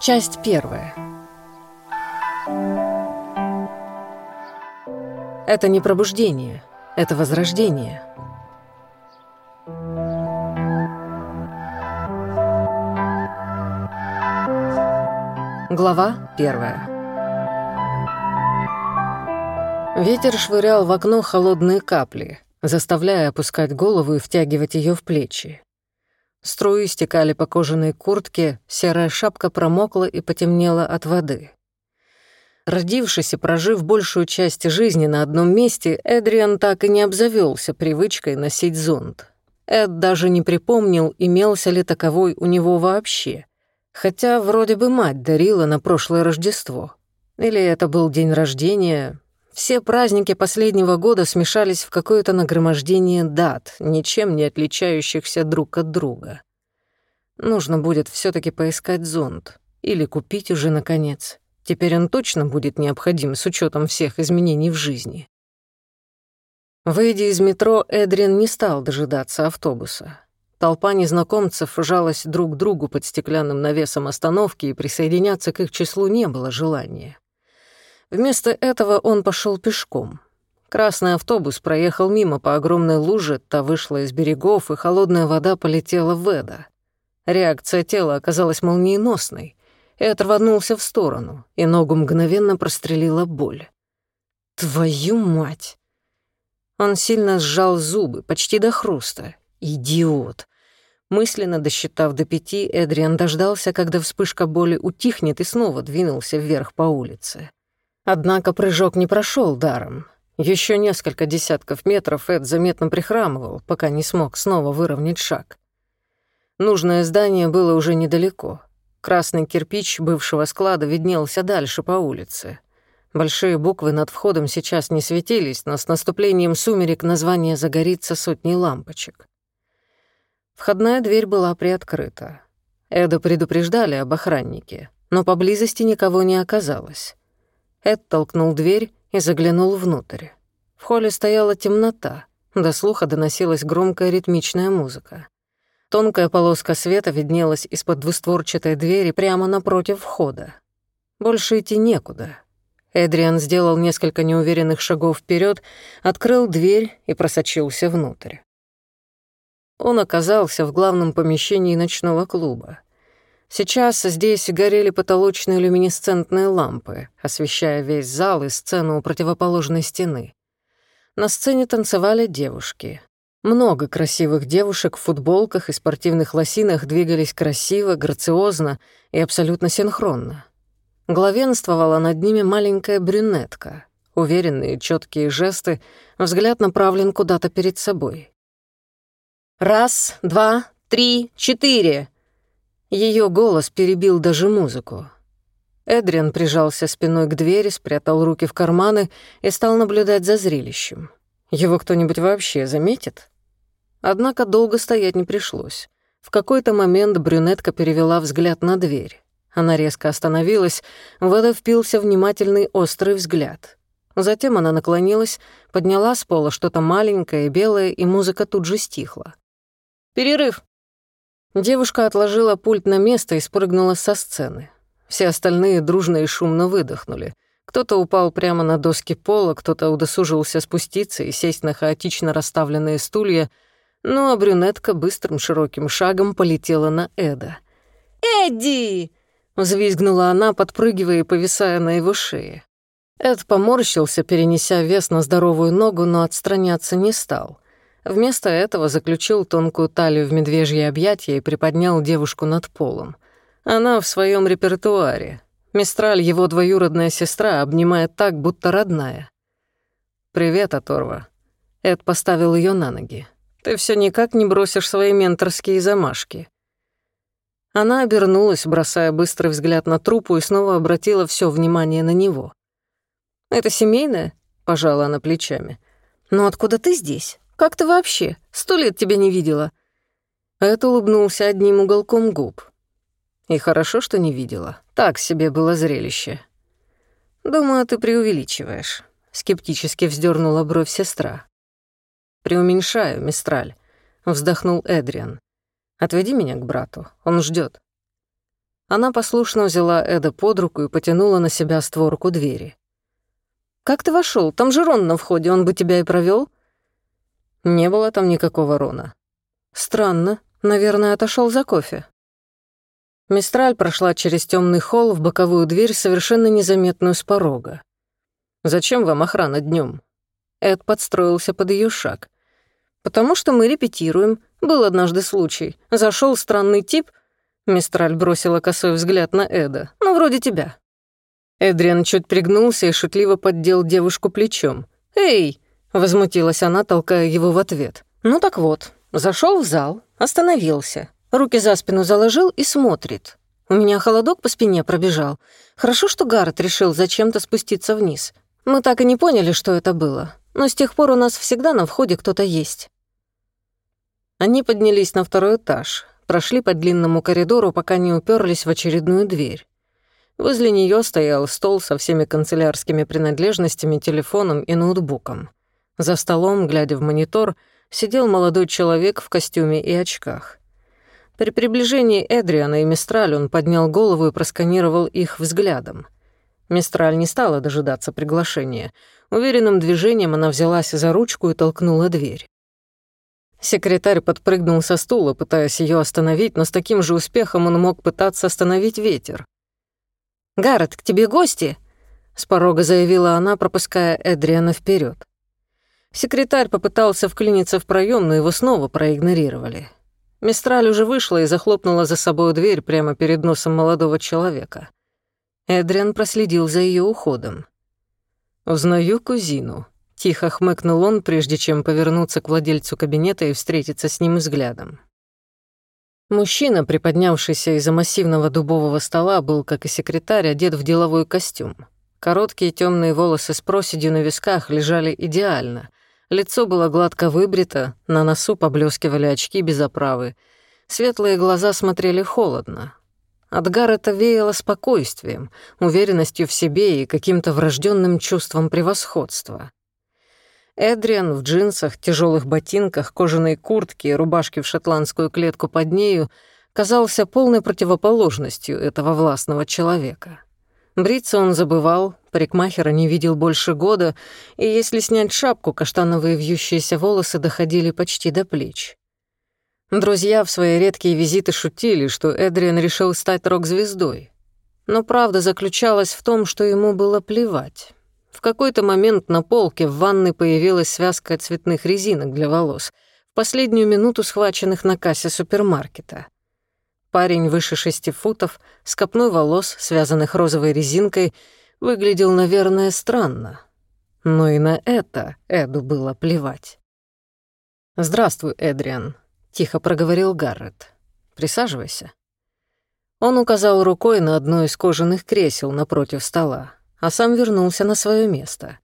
Часть первая. Это не пробуждение, это возрождение. Глава первая. Ветер швырял в окно холодные капли, заставляя опускать голову и втягивать ее в плечи. Струи стекали по кожаной куртке, серая шапка промокла и потемнела от воды. Родившись и прожив большую часть жизни на одном месте, Эдриан так и не обзавелся привычкой носить зонт. Эд даже не припомнил, имелся ли таковой у него вообще. Хотя вроде бы мать дарила на прошлое Рождество. Или это был день рождения. Все праздники последнего года смешались в какое-то нагромождение дат, ничем не отличающихся друг от друга. Нужно будет все таки поискать зонт. Или купить уже, наконец. Теперь он точно будет необходим с учетом всех изменений в жизни. Выйдя из метро, Эдрин не стал дожидаться автобуса. Толпа незнакомцев жалась друг к другу под стеклянным навесом остановки, и присоединяться к их числу не было желания. Вместо этого он пошел пешком. Красный автобус проехал мимо по огромной луже, та вышла из берегов, и холодная вода полетела в Эда. Реакция тела оказалась молниеносной. Эд рванулся в сторону, и ногу мгновенно прострелила боль. «Твою мать!» Он сильно сжал зубы, почти до хруста. «Идиот!» Мысленно досчитав до пяти, Эдриан дождался, когда вспышка боли утихнет, и снова двинулся вверх по улице. Однако прыжок не прошел даром. Еще несколько десятков метров Эд заметно прихрамывал, пока не смог снова выровнять шаг. Нужное здание было уже недалеко. Красный кирпич бывшего склада виднелся дальше по улице. Большие буквы над входом сейчас не светились, но с наступлением сумерек название загорится сотней лампочек. Входная дверь была приоткрыта. Эда предупреждали об охраннике, но поблизости никого не оказалось. Эд толкнул дверь и заглянул внутрь. В холле стояла темнота, до слуха доносилась громкая ритмичная музыка. Тонкая полоска света виднелась из-под двустворчатой двери прямо напротив входа. Больше идти некуда. Эдриан сделал несколько неуверенных шагов вперед, открыл дверь и просочился внутрь. Он оказался в главном помещении ночного клуба. Сейчас здесь горели потолочные люминесцентные лампы, освещая весь зал и сцену у противоположной стены. На сцене танцевали девушки. Много красивых девушек в футболках и спортивных лосинах двигались красиво, грациозно и абсолютно синхронно. Главенствовала над ними маленькая брюнетка. Уверенные, четкие жесты, взгляд направлен куда-то перед собой. «Раз, два, три, четыре!» Ее голос перебил даже музыку. Эдриан прижался спиной к двери, спрятал руки в карманы и стал наблюдать за зрелищем. Его кто-нибудь вообще заметит? Однако долго стоять не пришлось. В какой-то момент брюнетка перевела взгляд на дверь. Она резко остановилась, в это впился внимательный острый взгляд. Затем она наклонилась, подняла с пола что-то маленькое белое, и музыка тут же стихла. «Перерыв!» Девушка отложила пульт на место и спрыгнула со сцены. Все остальные дружно и шумно выдохнули. Кто-то упал прямо на доски пола, кто-то удосужился спуститься и сесть на хаотично расставленные стулья — ну а брюнетка быстрым широким шагом полетела на Эда. «Эдди!» — взвизгнула она, подпрыгивая и повисая на его шее. Эд поморщился, перенеся вес на здоровую ногу, но отстраняться не стал. Вместо этого заключил тонкую талию в медвежье объятия и приподнял девушку над полом. Она в своем репертуаре. Мистраль, его двоюродная сестра, обнимает так, будто родная. «Привет, Оторва». Эд поставил ее на ноги. Ты все никак не бросишь свои менторские замашки». Она обернулась, бросая быстрый взгляд на трупу, и снова обратила все внимание на него. «Это семейное?» — пожала она плечами. «Но откуда ты здесь? Как ты вообще? Сто лет тебя не видела». Эд улыбнулся одним уголком губ. «И хорошо, что не видела. Так себе было зрелище». «Думаю, ты преувеличиваешь», — скептически вздернула бровь сестра. «Преуменьшаю, Мистраль», — вздохнул Эдриан. Отведи меня к брату, он ждет. Она послушно взяла Эда под руку и потянула на себя створку двери. «Как ты вошел? Там же Рон на входе, он бы тебя и провел. Не было там никакого Рона. Странно, наверное, отошел за кофе. Мистраль прошла через темный холл в боковую дверь, совершенно незаметную с порога. «Зачем вам охрана днем? Эд подстроился под ее шаг. «Потому что мы репетируем. Был однажды случай. Зашел странный тип...» Мистраль бросила косой взгляд на Эда. «Ну, вроде тебя». Эдриан чуть пригнулся и шутливо поддел девушку плечом. «Эй!» — возмутилась она, толкая его в ответ. «Ну так вот, зашел в зал, остановился, руки за спину заложил и смотрит. У меня холодок по спине пробежал. Хорошо, что Гаррет решил зачем-то спуститься вниз. Мы так и не поняли, что это было но с тех пор у нас всегда на входе кто-то есть. Они поднялись на второй этаж, прошли по длинному коридору, пока не уперлись в очередную дверь. Возле нее стоял стол со всеми канцелярскими принадлежностями, телефоном и ноутбуком. За столом, глядя в монитор, сидел молодой человек в костюме и очках. При приближении Эдриана и Мистраль он поднял голову и просканировал их взглядом. Мистраль не стала дожидаться приглашения. Уверенным движением она взялась за ручку и толкнула дверь. Секретарь подпрыгнул со стула, пытаясь ее остановить, но с таким же успехом он мог пытаться остановить ветер. «Гаррет, к тебе гости!» — с порога заявила она, пропуская Эдриана вперед. Секретарь попытался вклиниться в проем, но его снова проигнорировали. Мистраль уже вышла и захлопнула за собой дверь прямо перед носом молодого человека. Эдриан проследил за ее уходом. «Узнаю кузину», — тихо хмыкнул он, прежде чем повернуться к владельцу кабинета и встретиться с ним взглядом. Мужчина, приподнявшийся из-за массивного дубового стола, был, как и секретарь, одет в деловой костюм. Короткие темные волосы с проседью на висках лежали идеально. Лицо было гладко выбрито, на носу поблескивали очки без оправы. Светлые глаза смотрели холодно, от Гаррета веяло спокойствием, уверенностью в себе и каким-то врожденным чувством превосходства. Эдриан в джинсах, тяжелых ботинках, кожаной куртке и рубашке в шотландскую клетку под нею казался полной противоположностью этого властного человека. Бриться он забывал, парикмахера не видел больше года, и если снять шапку, каштановые вьющиеся волосы доходили почти до плеч. Друзья в свои редкие визиты шутили, что Эдриан решил стать рок-звездой. Но правда заключалась в том, что ему было плевать. В какой-то момент на полке в ванной появилась связка цветных резинок для волос, в последнюю минуту схваченных на кассе супермаркета. Парень выше шести футов, с копной волос, связанных розовой резинкой, выглядел, наверное, странно. Но и на это Эду было плевать. «Здравствуй, Эдриан», — тихо проговорил Гаррет. «Присаживайся». Он указал рукой на одно из кожаных кресел напротив стола, а сам вернулся на свое место.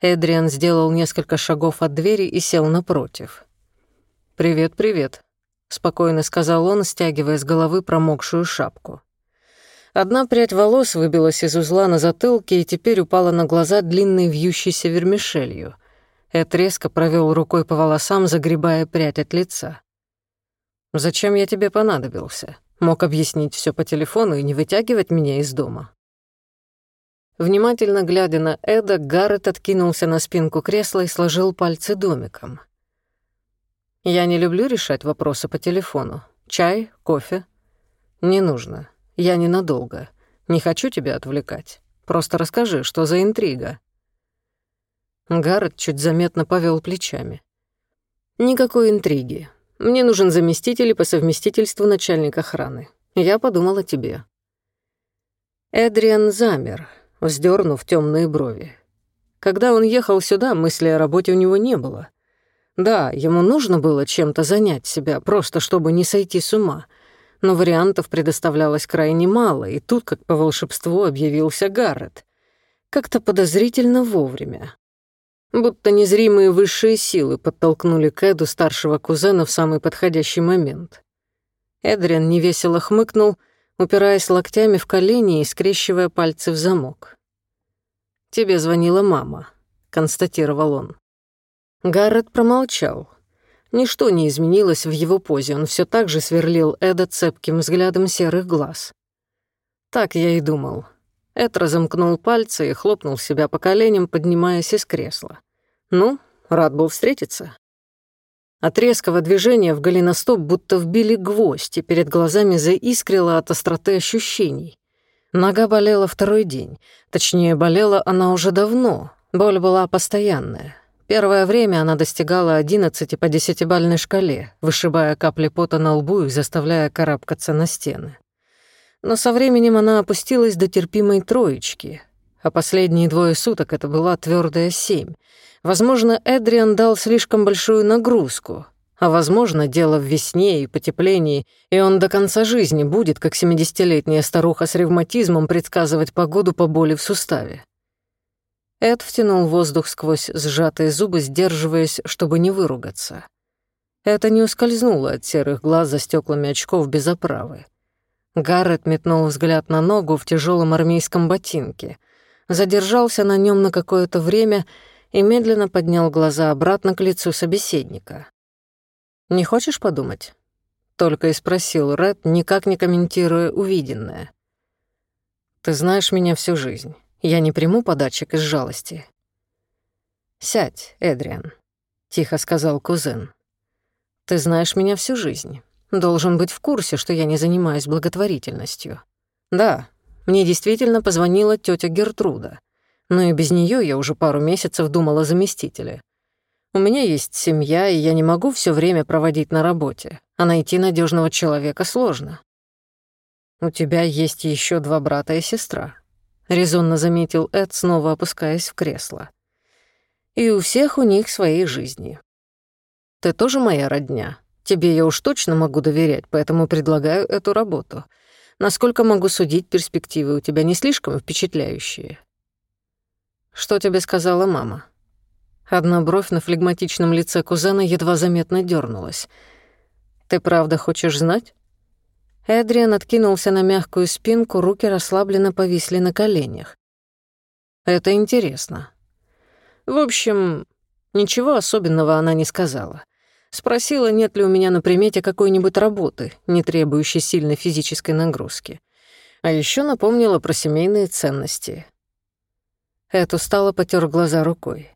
Эдриан сделал несколько шагов от двери и сел напротив. «Привет, привет», — спокойно сказал он, стягивая с головы промокшую шапку. Одна прядь волос выбилась из узла на затылке и теперь упала на глаза длинной вьющейся вермишелью. Эд резко провел рукой по волосам, загребая прядь от лица. Зачем я тебе понадобился? Мог объяснить все по телефону и не вытягивать меня из дома. Внимательно глядя на Эда, Гаррет откинулся на спинку кресла и сложил пальцы домиком. «Я не люблю решать вопросы по телефону. Чай? Кофе?» «Не нужно. Я ненадолго. Не хочу тебя отвлекать. Просто расскажи, что за интрига?» Гаррет чуть заметно повел плечами. «Никакой интриги. Мне нужен заместитель и по совместительству начальник охраны. Я подумал о тебе». Эдриан замер, вздернув темные брови. Когда он ехал сюда, мысли о работе у него не было. Да, ему нужно было чем-то занять себя, просто чтобы не сойти с ума. Но вариантов предоставлялось крайне мало, и тут, как по волшебству, объявился Гаррет. Как-то подозрительно вовремя. Будто незримые высшие силы подтолкнули к Эду старшего кузена в самый подходящий момент. Эдриан невесело хмыкнул, упираясь локтями в колени и скрещивая пальцы в замок. «Тебе звонила мама», — констатировал он. Гаррет промолчал. Ничто не изменилось в его позе, он все так же сверлил Эда цепким взглядом серых глаз. Так я и думал. Эд разомкнул пальцы и хлопнул себя по коленям, поднимаясь из кресла. «Ну, рад был встретиться». От резкого движения в голеностоп будто вбили гвоздь, и перед глазами заискрило от остроты ощущений. Нога болела второй день. Точнее, болела она уже давно. Боль была постоянная. Первое время она достигала 11 по десятибальной шкале, вышибая капли пота на лбу и заставляя карабкаться на стены. Но со временем она опустилась до терпимой троечки, а последние двое суток это была твердая семь. Возможно, Эдриан дал слишком большую нагрузку, а, возможно, дело в весне и потеплении, и он до конца жизни будет, как семидесятилетняя старуха с ревматизмом, предсказывать погоду по боли в суставе. Эд втянул воздух сквозь сжатые зубы, сдерживаясь, чтобы не выругаться. Это не ускользнуло от серых глаз за стеклами очков без оправы. Гаррет метнул взгляд на ногу в тяжелом армейском ботинке, задержался на нем на какое-то время и медленно поднял глаза обратно к лицу собеседника. «Не хочешь подумать?» — только и спросил Ред, никак не комментируя увиденное. «Ты знаешь меня всю жизнь. Я не приму подачек из жалости. «Сядь, Эдриан», — тихо сказал кузен. «Ты знаешь меня всю жизнь. Должен быть в курсе, что я не занимаюсь благотворительностью. Да, мне действительно позвонила тетя Гертруда, но и без нее я уже пару месяцев думала о заместителе. У меня есть семья, и я не могу все время проводить на работе, а найти надежного человека сложно. У тебя есть еще два брата и сестра. — резонно заметил Эд, снова опускаясь в кресло. «И у всех у них свои жизни. Ты тоже моя родня. Тебе я уж точно могу доверять, поэтому предлагаю эту работу. Насколько могу судить, перспективы у тебя не слишком впечатляющие». «Что тебе сказала мама?» Одна бровь на флегматичном лице кузена едва заметно дернулась. «Ты правда хочешь знать?» Эдриан откинулся на мягкую спинку, руки расслабленно повисли на коленях. «Это интересно». В общем, ничего особенного она не сказала. Спросила, нет ли у меня на примете какой-нибудь работы, не требующей сильной физической нагрузки. А еще напомнила про семейные ценности. Эд устало потер глаза рукой.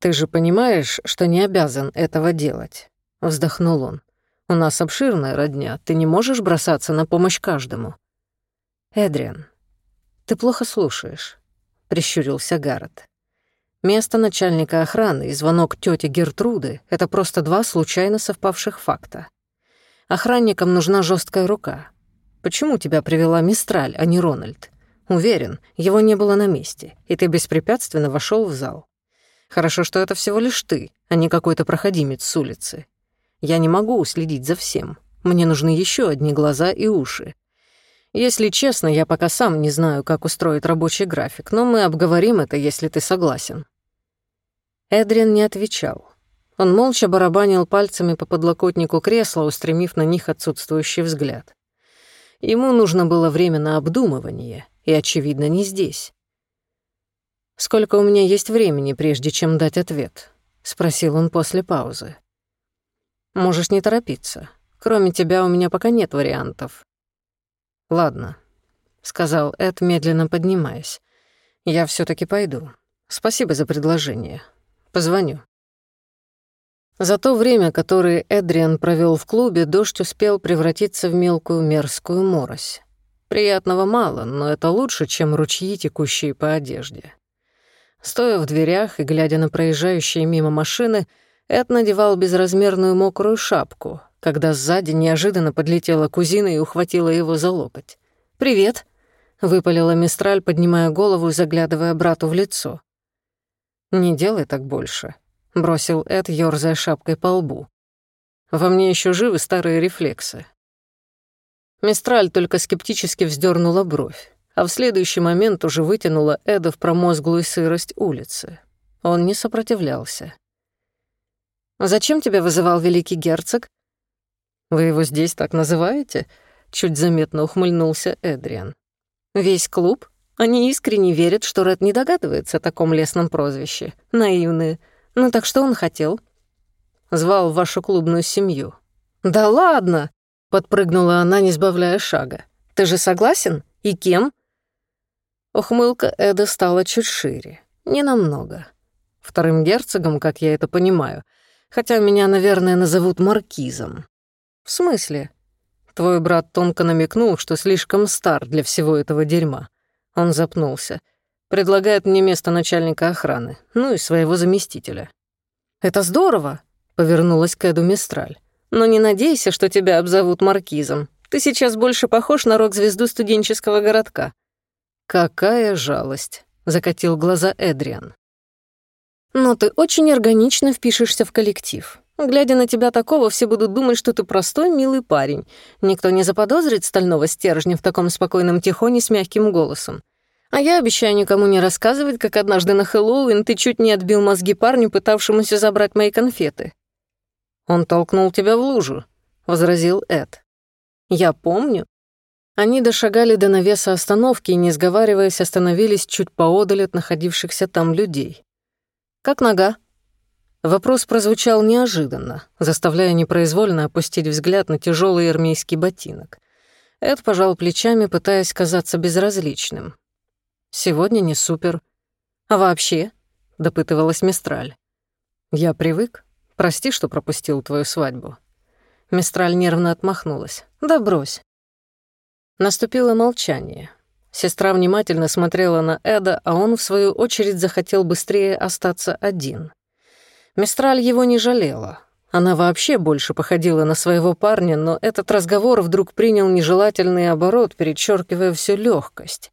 «Ты же понимаешь, что не обязан этого делать», — вздохнул он. У нас обширная родня, ты не можешь бросаться на помощь каждому». «Эдриан, ты плохо слушаешь», — прищурился Гаррет. «Место начальника охраны и звонок тети Гертруды — это просто два случайно совпавших факта. Охранникам нужна жесткая рука. Почему тебя привела Мистраль, а не Рональд? Уверен, его не было на месте, и ты беспрепятственно вошел в зал. Хорошо, что это всего лишь ты, а не какой-то проходимец с улицы. Я не могу уследить за всем. Мне нужны еще одни глаза и уши. Если честно, я пока сам не знаю, как устроить рабочий график, но мы обговорим это, если ты согласен». Эдриан не отвечал. Он молча барабанил пальцами по подлокотнику кресла, устремив на них отсутствующий взгляд. Ему нужно было время на обдумывание, и, очевидно, не здесь. «Сколько у меня есть времени, прежде чем дать ответ?» — спросил он после паузы. Можешь не торопиться. Кроме тебя у меня пока нет вариантов». «Ладно», — сказал Эд, медленно поднимаясь. «Я все таки пойду. Спасибо за предложение. Позвоню». За то время, которое Эдриан провел в клубе, дождь успел превратиться в мелкую мерзкую морось. Приятного мало, но это лучше, чем ручьи, текущие по одежде. Стоя в дверях и глядя на проезжающие мимо машины, Эд надевал безразмерную мокрую шапку, когда сзади неожиданно подлетела кузина и ухватила его за локоть. «Привет», — выпалила Мистраль, поднимая голову и заглядывая брату в лицо. «Не делай так больше», — бросил Эд, ёрзая шапкой по лбу. «Во мне еще живы старые рефлексы». Мистраль только скептически вздернула бровь, а в следующий момент уже вытянула Эда в промозглую сырость улицы. Он не сопротивлялся. «Зачем тебя вызывал великий герцог?» «Вы его здесь так называете?» — чуть заметно ухмыльнулся Эдриан. «Весь клуб? Они искренне верят, что Ред не догадывается о таком лесном прозвище. Наивные. Ну так что он хотел?» звал вашу клубную семью». «Да ладно!» — подпрыгнула она, не сбавляя шага. «Ты же согласен? И кем?» Ухмылка Эда стала чуть шире. Ненамного. Вторым герцогом, как я это понимаю. Хотя меня, наверное, назовут маркизом. В смысле? Твой брат тонко намекнул, что слишком стар для всего этого дерьма. Он запнулся. Предлагает мне место начальника охраны, ну и своего заместителя. «Это здорово», — повернулась к Эду Мистраль. «Но не надейся, что тебя обзовут маркизом. Ты сейчас больше похож на рок-звезду студенческого городка». «Какая жалость», — закатил глаза Эдриан. «Но ты очень органично впишешься в коллектив. Глядя на тебя такого, все будут думать, что ты простой, милый парень. Никто не заподозрит стального стержня в таком спокойном тихоне с мягким голосом. А я обещаю никому не рассказывать, как однажды на Хэллоуин ты чуть не отбил мозги парню, пытавшемуся забрать мои конфеты. «Он толкнул тебя в лужу», — возразил Эд. «Я помню». Они дошагали до навеса остановки и, не сговариваясь, остановились чуть поодаль от находившихся там людей. «Как нога?» Вопрос прозвучал неожиданно, заставляя непроизвольно опустить взгляд на тяжелый армейский ботинок. Эд пожал плечами, пытаясь казаться безразличным. «Сегодня не супер. А вообще?» — допытывалась Мистраль. «Я привык. Прости, что пропустил твою свадьбу». Мистраль нервно отмахнулась. «Да брось». Наступило молчание. Сестра внимательно смотрела на Эда, а он, в свою очередь, захотел быстрее остаться один. Мистраль его не жалела. Она вообще больше походила на своего парня, но этот разговор вдруг принял нежелательный оборот, перечеркивая всю легкость.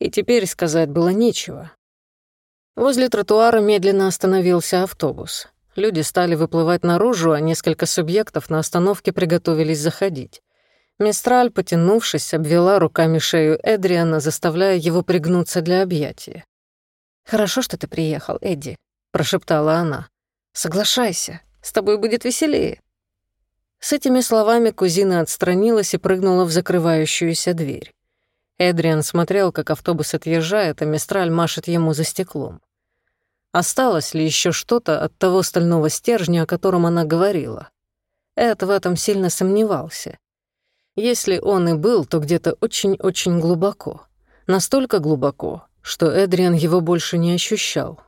И теперь сказать было нечего. Возле тротуара медленно остановился автобус. Люди стали выплывать наружу, а несколько субъектов на остановке приготовились заходить. Мистраль, потянувшись, обвела руками шею Эдриана, заставляя его пригнуться для объятия. «Хорошо, что ты приехал, Эдди», — прошептала она. Соглашайся, с тобой будет веселее». С этими словами кузина отстранилась и прыгнула в закрывающуюся дверь. Эдриан смотрел, как автобус отъезжает, а Мистраль машет ему за стеклом. Осталось ли еще что-то от того стального стержня, о котором она говорила? Эд в этом сильно сомневался. Если он и был, то где-то очень-очень глубоко. Настолько глубоко, что Эдриан его больше не ощущал,